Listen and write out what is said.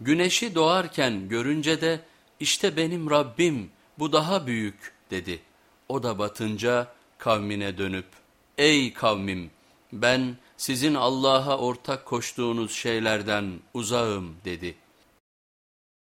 Güneşi doğarken görünce de işte benim Rabbim bu daha büyük dedi. O da batınca kavmine dönüp ey kavmim ben sizin Allah'a ortak koştuğunuz şeylerden uzağım dedi.''